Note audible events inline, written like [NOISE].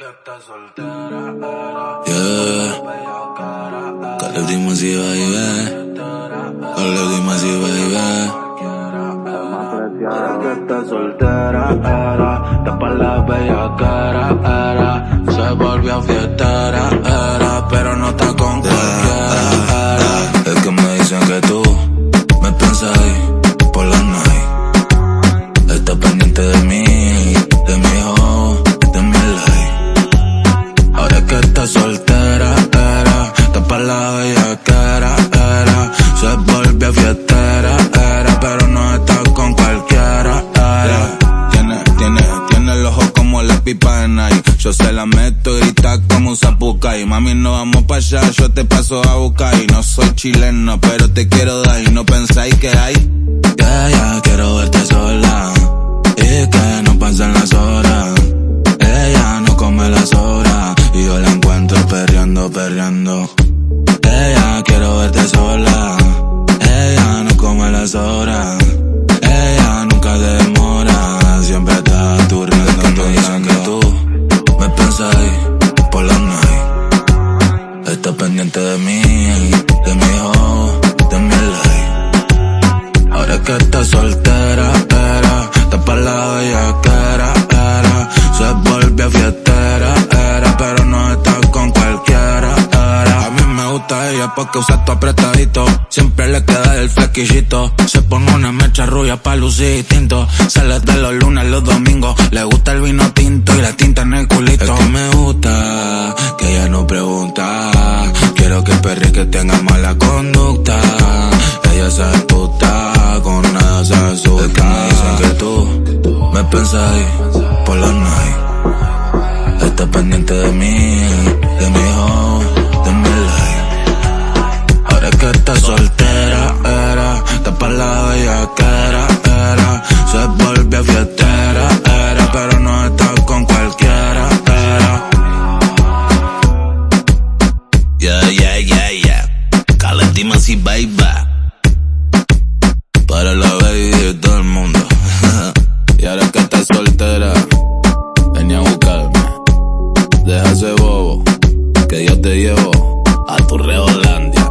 Yeah. Ahora que está soltera, era, tapa la bella cara, era, se volvió fiestera, se volvió fiestera, era, pero no está con cualquiera, era. Tiene, tiene, tiene el ojo como la pipa de Nike. Yo se la meto y grita como un zapucay. Mami, no vamos pa' allá, yo te paso a buscar. Y no soy chileno, pero te quiero dar. Y no pensáis que hay. Ya, ya, quiero verte de mí, de mi hijo, de mi ley. Ahora que estás soltera, era, tapa la bella cara, era, se volvió fiestera, era, pero no está con cualquiera, era. A mí me gusta ella porque usa tu apretadito, siempre le queda el flequillito, se pone una mecha rubia pa' lucir distinto, sale de los lunes los domingos, le gusta el vino tinto y la tinta en el culito. Es que me gusta, que ella no pregunta, que el perri que tenga mala conducta, ella se puta, con nada se asusta. Es que me dicen que tú me ahí por la night. Estás pendiente de mí, de mi hijo, de mi ley. Ahora que estás soltera, Dime si baila Para la baby de todo el mundo. [LAUGHS] y ahora que estás soltera, venía a buscarme. Deja ese bobo, que yo te llevo a tu reolandia.